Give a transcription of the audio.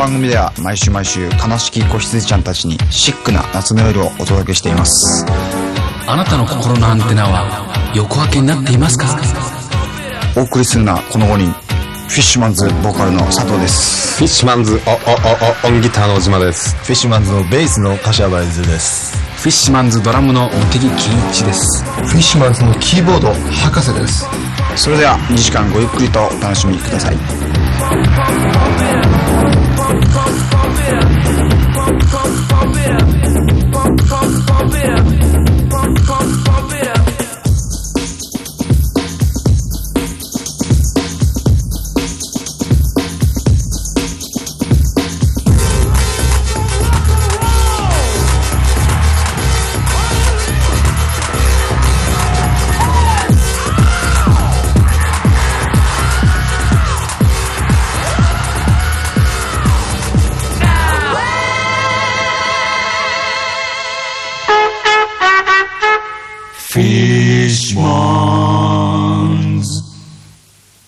番組では毎週毎週悲しき子羊ちゃんたちにシックな夏の夜をお届けしていますあなたの心のアンテナは横分けになっていますか？お送りするのはこの5人フィッシュマンズボーカルの佐藤ですフィッシュマンズ、お、お、お、お、 on guitar の小嶋です。フィッシュマンズのベースの柏原譲です。フィッシュマンズドラムの茂木欣一ですフィッシュマンズのキーボード、ハカセです。それでは2時間ごゆっくりとお楽しみください Fishmonger.